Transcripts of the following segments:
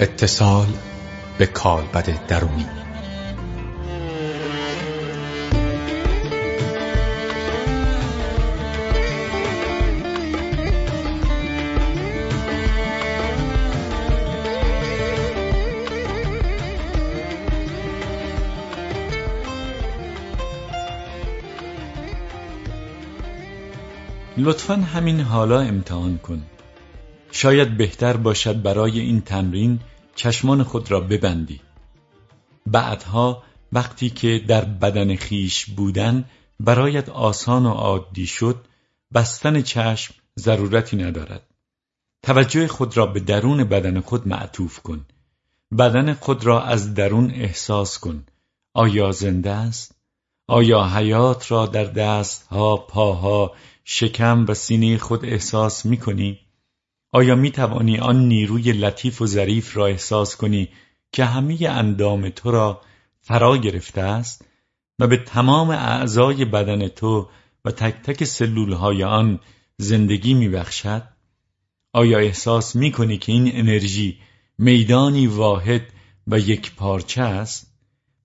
اتصال به کالبد درونی. لطفا همین حالا امتحان کن. شاید بهتر باشد برای این تمرین چشمان خود را ببندی بعدها وقتی که در بدن خیش بودن برایت آسان و عادی شد بستن چشم ضرورتی ندارد توجه خود را به درون بدن خود معطوف کن بدن خود را از درون احساس کن آیا زنده است؟ آیا حیات را در دستها، پاها، شکم و سینه خود احساس می کنی؟ آیا می توانی آن نیروی لطیف و ظریف را احساس کنی که همه اندام تو را فرا گرفته است و به تمام اعضای بدن تو و تک تک سلول های آن زندگی می بخشد؟ آیا احساس می کنی که این انرژی میدانی واحد و یک پارچه است؟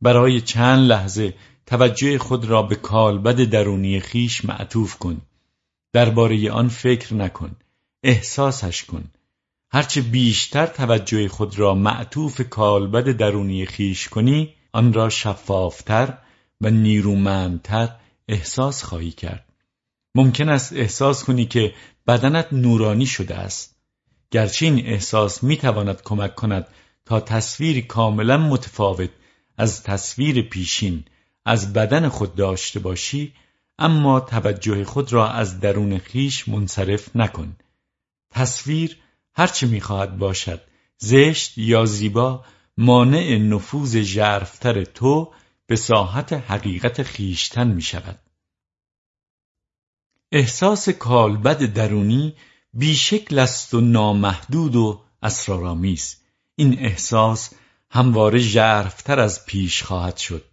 برای چند لحظه توجه خود را به کالبد درونی خیش معطوف کن درباره آن فکر نکن احساسش کن. هرچه بیشتر توجه خود را معطوف کالبد درونی خیش کنی آن را شفافتر و نیرومندتر احساس خواهی کرد. ممکن است احساس کنی که بدنت نورانی شده است. گرچه این احساس می‌تواند کمک کند تا تصویری کاملا متفاوت از تصویر پیشین از بدن خود داشته باشی اما توجه خود را از درون خیش منصرف نکن. تصویر هرچه می‌خواهد باشد. زشت یا زیبا مانع نفوذ ژرفتر تو به ساحت حقیقت خیشتن می شود. احساس کالبد درونی بیشکل است و نامحدود و اسرارآمیز. این احساس همواره ژرفتر از پیش خواهد شد.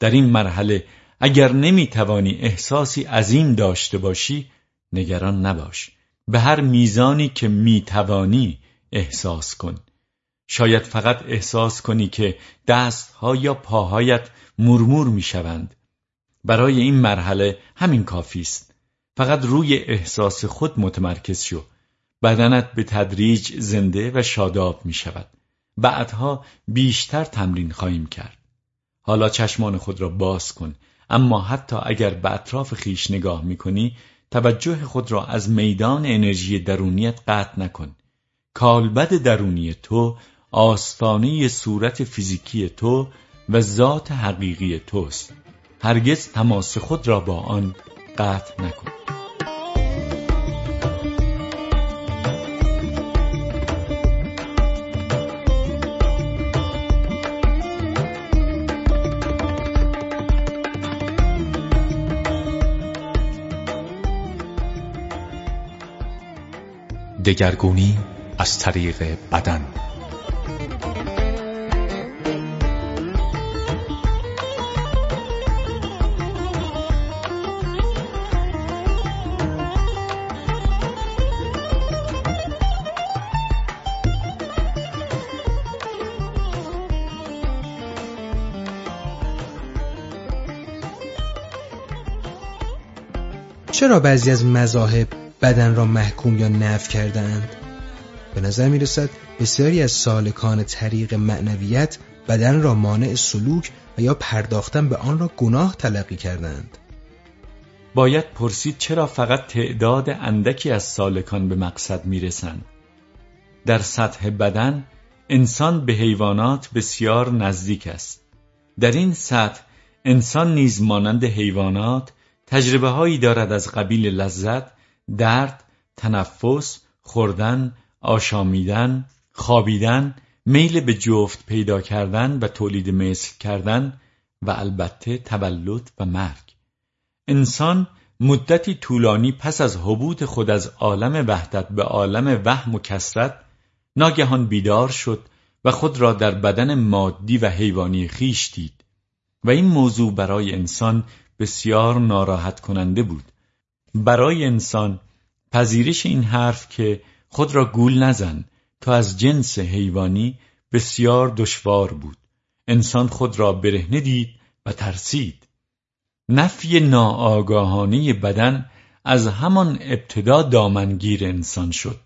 در این مرحله اگر نمی توانی احساسی عظیم داشته باشی نگران نباش. به هر میزانی که می توانی احساس کن. شاید فقط احساس کنی که دستها یا پاهایت مرمور می شوند برای این مرحله همین کافی است. فقط روی احساس خود متمرکز شو. بدنت به تدریج زنده و شاداب می شود بعدها بیشتر تمرین خواهیم کرد. حالا چشمان خود را باز کن. اما حتی اگر به اطراف خیش نگاه می‌کنی توجه خود را از میدان انرژی درونیت قطع نکن. کالبد درونی تو آستانه صورت فیزیکی تو و ذات حقیقی توست. هرگز تماس خود را با آن قطع نکن. دگرگونی از طریق بدن. چرا بعضی از مذاهب بدن را محکوم یا نف کردند به نظر می رسد بسیاری از سالکان طریق معنویت بدن را مانع سلوک و یا پرداختن به آن را گناه تلقی کردند باید پرسید چرا فقط تعداد اندکی از سالکان به مقصد می‌رسند؟ در سطح بدن انسان به حیوانات بسیار نزدیک است. در این سطح انسان نیز مانند حیوانات تجربه هایی دارد از قبیل لذت درد، تنفس، خوردن، آشامیدن، خوابیدن، میل به جفت پیدا کردن و تولید مثل کردن و البته تولد و مرگ. انسان مدتی طولانی پس از حبوط خود از عالم وحدت به عالم وهم و کسرت ناگهان بیدار شد و خود را در بدن مادی و حیوانی خیش دید. و این موضوع برای انسان بسیار ناراحت کننده بود. برای انسان پذیرش این حرف که خود را گول نزن تو از جنس حیوانی بسیار دشوار بود. انسان خود را برهنه دید و ترسید. نفی ناآگاهانه بدن از همان ابتدا دامنگیر انسان شد.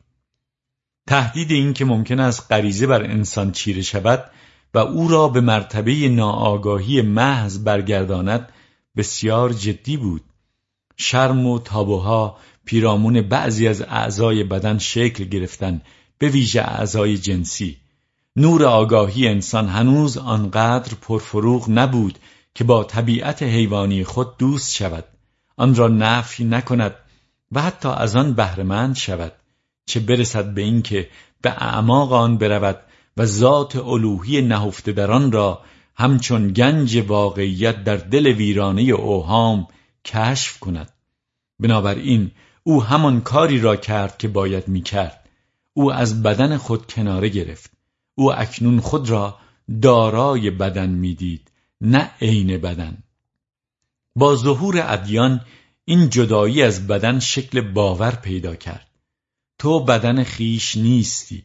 تهدید این که ممکن است غریزه بر انسان چیره شود و او را به مرتبه ناآگاهی محض برگرداند بسیار جدی بود. شرم و تابوها پیرامون بعضی از اعضای بدن شکل گرفتن به ویژه اعضای جنسی. نور آگاهی انسان هنوز آنقدر پرفروغ نبود که با طبیعت حیوانی خود دوست شود. آن را نفی نکند و حتی از آن بهرهمند شود. چه برسد به اینکه به اعماق آن برود و ذات الوهی نهفته در آن را همچون گنج واقعیت در دل ویرانه اوهام کشف کند. بنابراین او همان کاری را کرد که باید می‌کرد. او از بدن خود کناره گرفت. او اکنون خود را دارای بدن می‌دید نه عین بدن. با ظهور ادیان این جدایی از بدن شکل باور پیدا کرد. تو بدن خیش نیستی.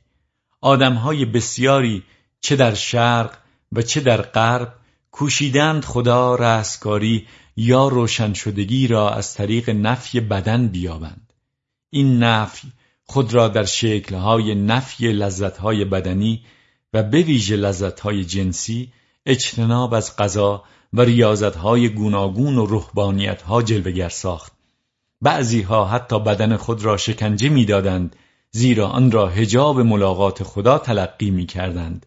آدمهای بسیاری چه در شرق و چه در غرب کوشیدند خدا رستگاری یا روشن شدگی را از طریق نفی بدن بیابند این نفی خود را در شکلهای نفی لذتهای بدنی و به ویژه لذتهای جنسی اجتناب از غذا و ریاضتهای گوناگون و روحانیتها جلوگر ساخت بعضیها حتی بدن خود را شکنجه می‌دادند زیرا آن را هجاب ملاقات خدا تلقی می کردند.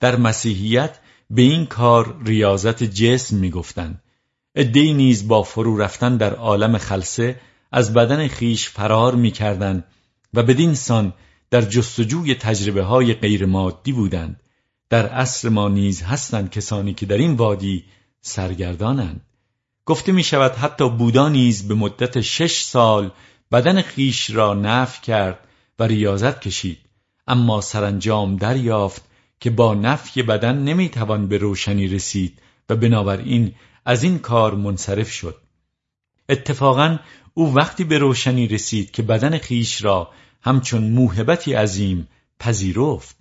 در مسیحیت به این کار ریاضت جسم می گفتند. ادهی نیز با فرو رفتن در عالم خلصه از بدن خیش فرار می کردند و بدین سان در جستجوی تجربه های غیر مادی بودند. در عصر ما نیز هستند کسانی که در این وادی سرگردانند. گفته می شود حتی بودا نیز به مدت شش سال بدن خیش را نف کرد و ریاضت کشید اما سرانجام دریافت که با نفی بدن نمی‌توان به روشنی رسید و بنابراین از این کار منصرف شد. اتفاقا او وقتی به روشنی رسید که بدن خیش را همچون موهبتی عظیم پذیرفت.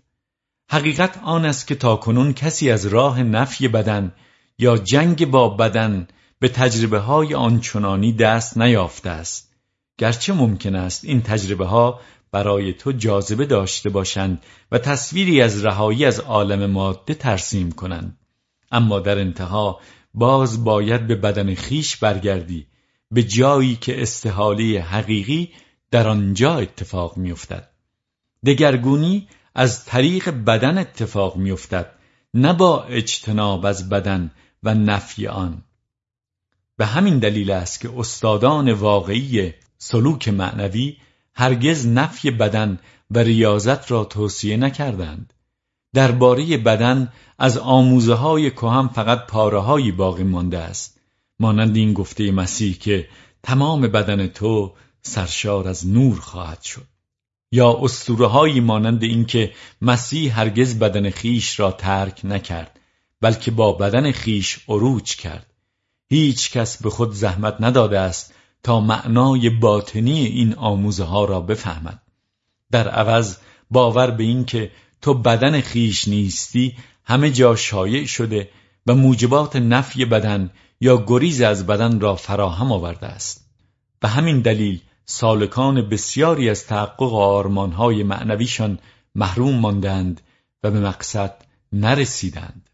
حقیقت آن است که تاکنون کسی از راه نفی بدن یا جنگ با بدن به تجربه های آنچنانی دست نیافته است. گرچه ممکن است این تجربه ها برای تو جاذبه داشته باشند و تصویری از رهایی از عالم ماده ترسیم کنند. اما در انتها باز باید به بدن خیش برگردی به جایی که استحاله حقیقی در آنجا اتفاق میافتد. دگرگونی از طریق بدن اتفاق میافتد نه با اجتناب از بدن و نفی آن. به همین دلیل است که استادان واقعی سلوک معنوی هرگز نفی بدن و ریاضت را توصیه نکردند. درباره بدن از آموزه های کهم فقط پاره باقی مانده است. مانند این گفته مسیح که تمام بدن تو سرشار از نور خواهد شد. یا اسطوره مانند اینکه مسیح هرگز بدن خیش را ترک نکرد بلکه با بدن خیش عروج کرد. هیچ کس به خود زحمت نداده است تا معنای باطنی این آموزه ها را بفهمد. در عوض باور به این که تو بدن خیش نیستی همه جا شایع شده و موجبات نفی بدن یا گریز از بدن را فراهم آورده است. به همین دلیل سالکان بسیاری از تحقق آرمانهای معنویشان محروم ماندند و به مقصد نرسیدند.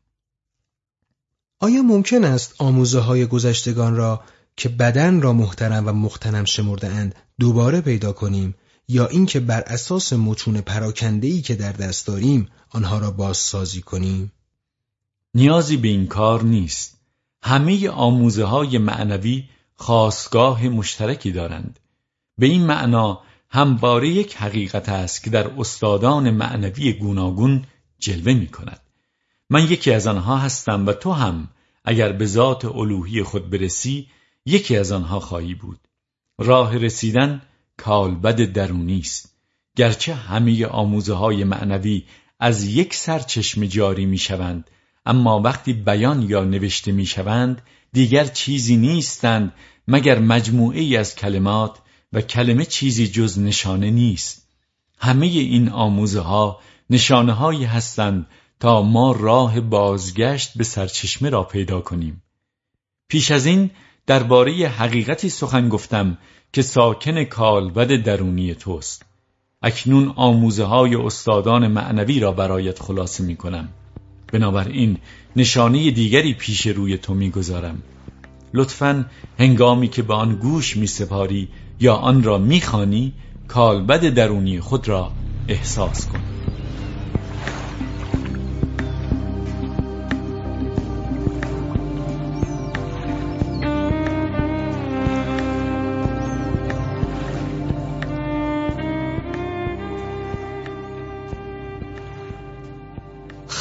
آیا ممکن است آموزه های گذشتگان را که بدن را محترم و مختنم شمرده اند دوباره پیدا کنیم. یا اینکه بر اساس متون پراکنده‌ای که در دست داریم آنها را بازسازی کنیم. نیازی به این کار نیست. همه آموزه های معنوی خاصگاه مشترکی دارند. به این معنا همواره یک حقیقت است که در استادان معنوی گوناگون جلوه می کند من یکی از آنها هستم و تو هم اگر به ذات الوهی خود برسی یکی از آنها خواهی بود. راه رسیدن کالبد درونی است. گرچه همه آموزه های معنوی از یک سر چشم جاری می شوند اما وقتی بیان یا نوشته می شوند دیگر چیزی نیستند مگر مجموعه ای از کلمات و کلمه چیزی جز نشانه نیست. همه این آموزه ها نشانه هایی هستند تا ما راه بازگشت به سرچشمه را پیدا کنیم. پیش از این درباره حقیقتی سخن گفتم که ساکن کالبد درونی توست. اکنون آموزه های استادان معنوی را برایت خلاصه می کنم بنابراین نشانه دیگری پیش روی تو می‌گذارم. لطفا هنگامی که به آن گوش می سپاری یا آن را می‌خوانی کالبد درونی خود را احساس کن.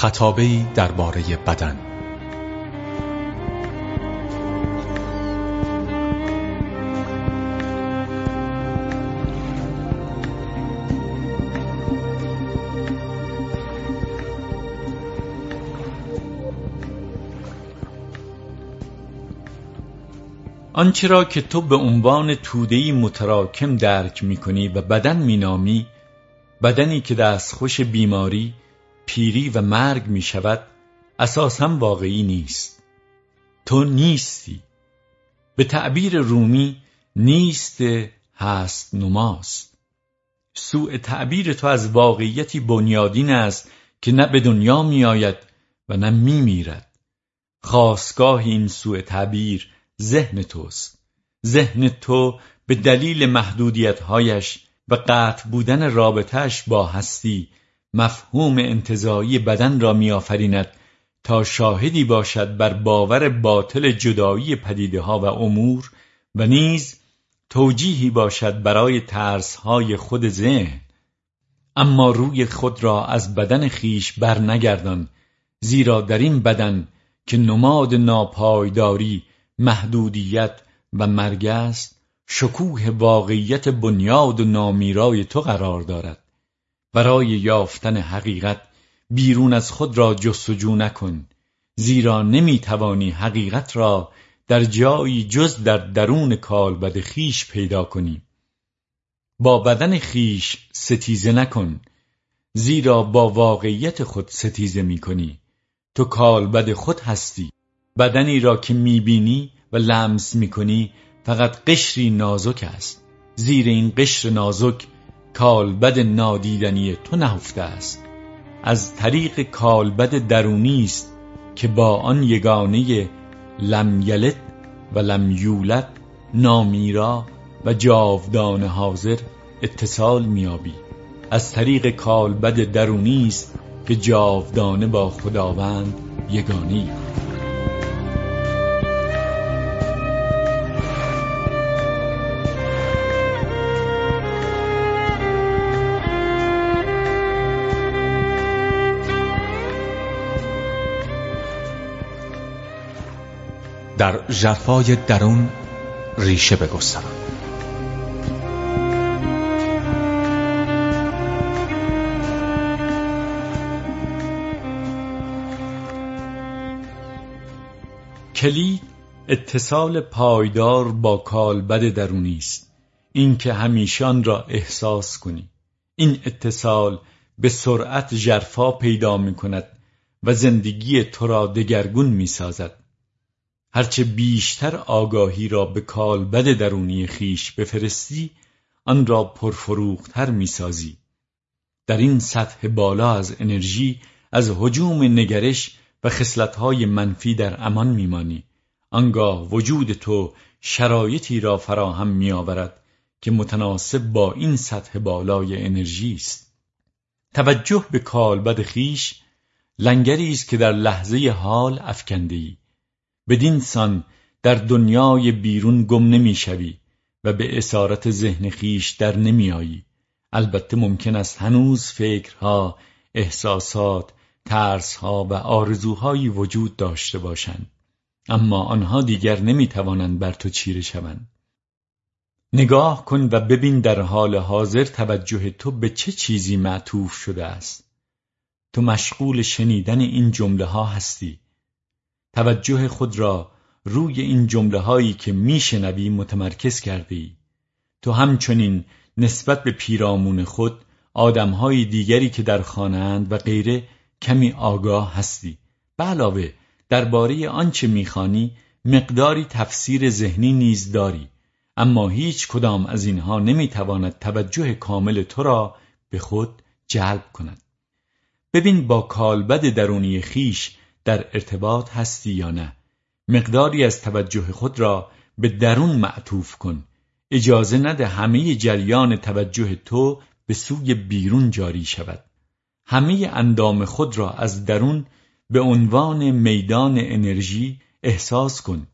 خطابه درباره بدن. آنچه را که تو به عنوان تودهی متراکم درک می‌کنی و بدن مینامی بدنی که دستخوش بیماری پیری و مرگ می شود اساسا واقعی نیست. تو نیستی. به تعبیر رومی نیست هست نماست. سوء تعبیر تو از واقعیتی بنیادین است که نه به دنیا می آید و نه می میرد. خواستگاه این سوء تعبیر ذهن توست. ذهن تو به دلیل محدودیتهایش و قطع بودن رابطهش با هستی مفهوم انتظایی بدن را میآفریند تا شاهدی باشد بر باور باطل جدایی پدیده ها و امور و نیز توجیهی باشد برای ترسهای خود ذهن. اما روی خود را از بدن خیش بر نگردان زیرا در این بدن که نماد ناپایداری محدودیت و مرگ است شکوه واقعیت بنیاد و نامیرای تو قرار دارد. برای یافتن حقیقت بیرون از خود را جستجو نکن. زیرا نمی‌توانی حقیقت را در جایی جز در درون کالبد خیش پیدا کنی. با بدن خیش ستیزه نکن. زیرا با واقعیت خود ستیزه می‌کنی. تو کالبد خود هستی. بدنی را که می‌بینی و لمس می‌کنی فقط قشری نازک است. زیر این قشر نازک کالبد نادیدنی تو نهفته است. از طریق کالبد درونی است که با آن یگانه لم یلد و لم یولد نامیرا و جاودان حاضر اتصال میابی از طریق کالبد درونی است که جاودانه با خداوند یگانی در جرفای درون ریشه بگستران کلی اتصال پایدار با کالبد درونی است. اینکه همیشان را احساس کنی. این اتصال به سرعت جرفا پیدا می کند و زندگی تو را دگرگون می سازد هرچه بیشتر آگاهی را به کالبد درونی خیش بفرستی آن را پرفروختر می‌سازی. در این سطح بالا از انرژی از حجوم نگرش و خصلت‌های منفی در امان میمانی. آنگاه وجود تو شرایطی را فراهم میآورد که متناسب با این سطح بالای انرژی است. توجه به کالبد خیش لنگری است که در لحظه حال افکنده ای بدین سان در دنیای بیرون گم نمی‌شوی و به اسارت ذهن خیش در نمیآیی. البته ممکن است هنوز فکرها احساسات ترسها و آرزوهایی وجود داشته باشند. اما آنها دیگر نمی‌توانند بر تو چیره شوند. نگاه کن و ببین در حال حاضر توجه تو به چه چیزی معطوف شده است. تو مشغول شنیدن این جمله ها هستی. توجه خود را روی این جمله هایی که میشنوی متمرکز کرده ای. تو همچنین نسبت به پیرامون خود آدمهای دیگری که در خانه و غیره کمی آگاه هستی. به علاوه درباره آنچه می‌خوانی مقداری تفسیر ذهنی نیز داری. اما هیچ کدام از اینها نمی‌تواند توجه کامل تو را به خود جلب کند. ببین با کالبد درونی خیش در ارتباط هستی یا نه. مقداری از توجه خود را به درون معطوف کن. اجازه نده همه جریان توجه تو به سوی بیرون جاری شود. همه اندام خود را از درون به عنوان میدان انرژی احساس کن.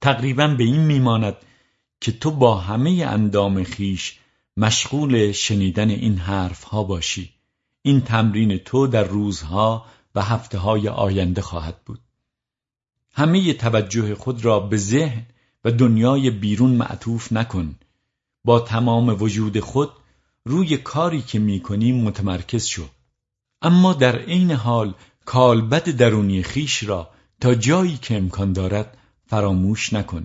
تقریبا به این میماند که تو با همه اندام خیش مشغول شنیدن این حرف ها باشی. این تمرین تو در روزها و هفته های آینده خواهد بود. همه توجه خود را به ذهن و دنیای بیرون معطوف نکن. با تمام وجود خود روی کاری که می‌کنی متمرکز شو. اما در عین حال کالبد درونی خیش را تا جایی که امکان دارد فراموش نکن.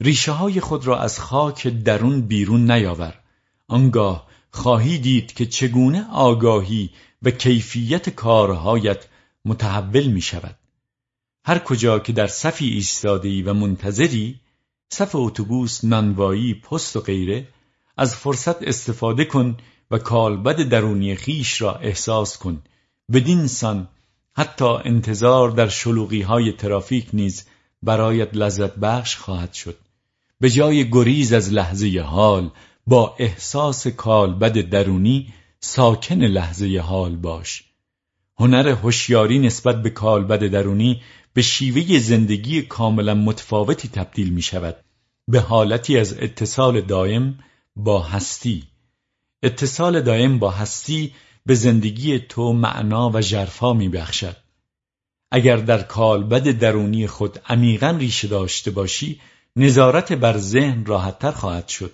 ریشه های خود را از خاک درون بیرون نیاور. آنگاه خواهی دید که چگونه آگاهی و کیفیت کارهایت متحول می شود هر کجا که در صفی ایستاده و منتظری صف اتوبوس نانوایی پست و غیره از فرصت استفاده کن و کالبد درونی خیش را احساس کن. بدین سان حتی انتظار در شلوغی های ترافیک نیز برایت لذت بخش خواهد شد. به جای گریز از لحظه حال با احساس کالبد درونی ساکن لحظه حال باش. هنر هوشیاری نسبت به کالبد درونی به شیوه زندگی کاملا متفاوتی تبدیل می شود. به حالتی از اتصال دائم با هستی. اتصال دائم با هستی به زندگی تو معنا و ژرفا می بخشد. اگر در کالبد درونی خود عمیقا ریشه داشته باشی نظارت بر ذهن راحتتر خواهد شد.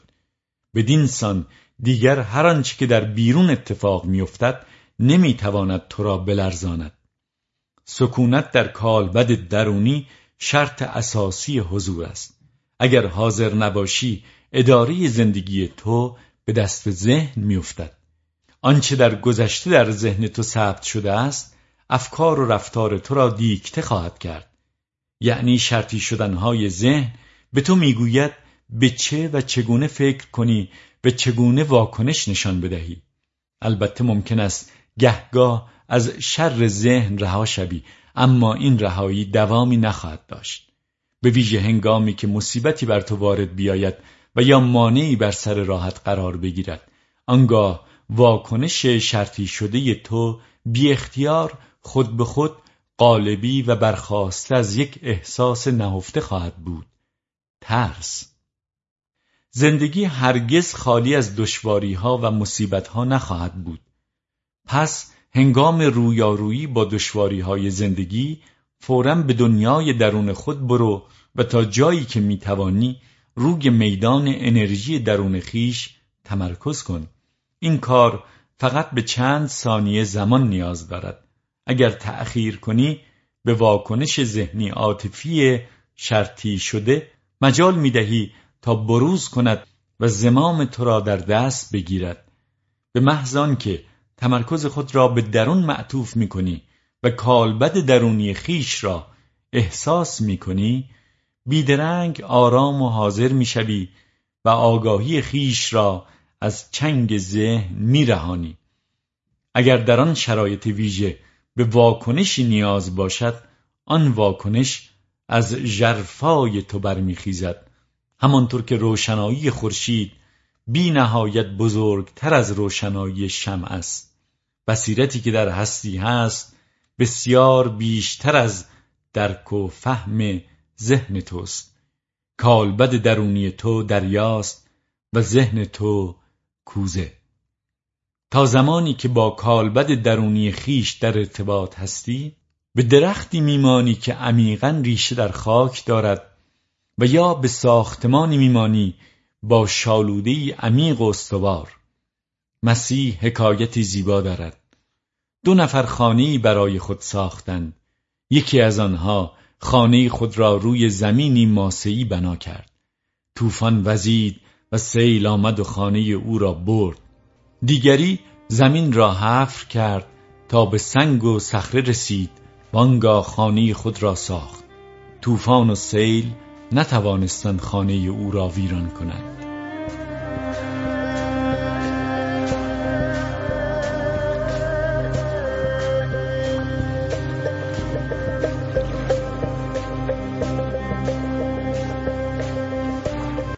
بدین سان دیگر هر آنچه که در بیرون اتفاق میافتد نمی‌تواند تو را بلرزاند. سکونت در کالبد درونی شرط اساسی حضور است. اگر حاضر نباشی اداره زندگی تو به دست ذهن میافتد. آنچه در گذشته در ذهن تو ثبت شده است افکار و رفتار تو را دیکته خواهد کرد. یعنی شرطی شدنهای ذهن به تو می‌گوید به چه و چگونه فکر کنی به چگونه واکنش نشان بدهی. البته ممکن است گهگاه از شر ذهن رها شوی اما این رهایی دوامی نخواهد داشت. به ویژه هنگامی که مصیبتی بر تو وارد بیاید و یا مانعی بر سر راحت قرار بگیرد آنگاه واکنش شرطی شده تو بی اختیار خود به خود قالبی و برخواسته از یک احساس نهفته خواهد بود. ترس. زندگی هرگز خالی از دشواری ها و مصیبت ها نخواهد بود. پس هنگام رویارویی با دشواری های زندگی فورا به دنیای درون خود برو و تا جایی که می‌توانی روی میدان انرژی درون خیش تمرکز کن. این کار فقط به چند ثانیه زمان نیاز دارد. اگر تأخیر کنی به واکنش ذهنی عاطفی شرطی شده مجال می‌دهی تا بروز کند و زمام تو را در دست بگیرد. به محض که تمرکز خود را به درون معطوف می‌کنی و کالبد درونی خیش را احساس می‌کنی بیدرنگ آرام و حاضر می‌شوی و آگاهی خیش را از چنگ ذهن میرهانی. اگر در آن شرایط ویژه به واکنشی نیاز باشد آن واکنش از ژرفای تو برمیخیزد. همانطور که روشنایی خورشید بی نهایت بزرگتر از روشنایی شمع است. بصیرتی که در هستی هست بسیار بیشتر از درک و فهم ذهن توست. کالبد درونی تو دریاست و ذهن تو کوزه. تا زمانی که با کالبد درونی خیش در ارتباط هستی به درختی میمانی که عمیقا ریشه در خاک دارد و یا به ساختمانی میمانی با شالودهی عمیق و استوار مسیح حکایتی زیبا دارد. دو نفر خانه‌ای برای خود ساختند. یکی از آنها خانه خود را روی زمینی ماسهی بنا کرد. طوفان وزید و سیل آمد و خانه او را برد. دیگری زمین را حفر کرد تا به سنگ و صخره رسید وانگاه خانه خود را ساخت. طوفان و سیل نتوانستند خانه او را ویران کنند.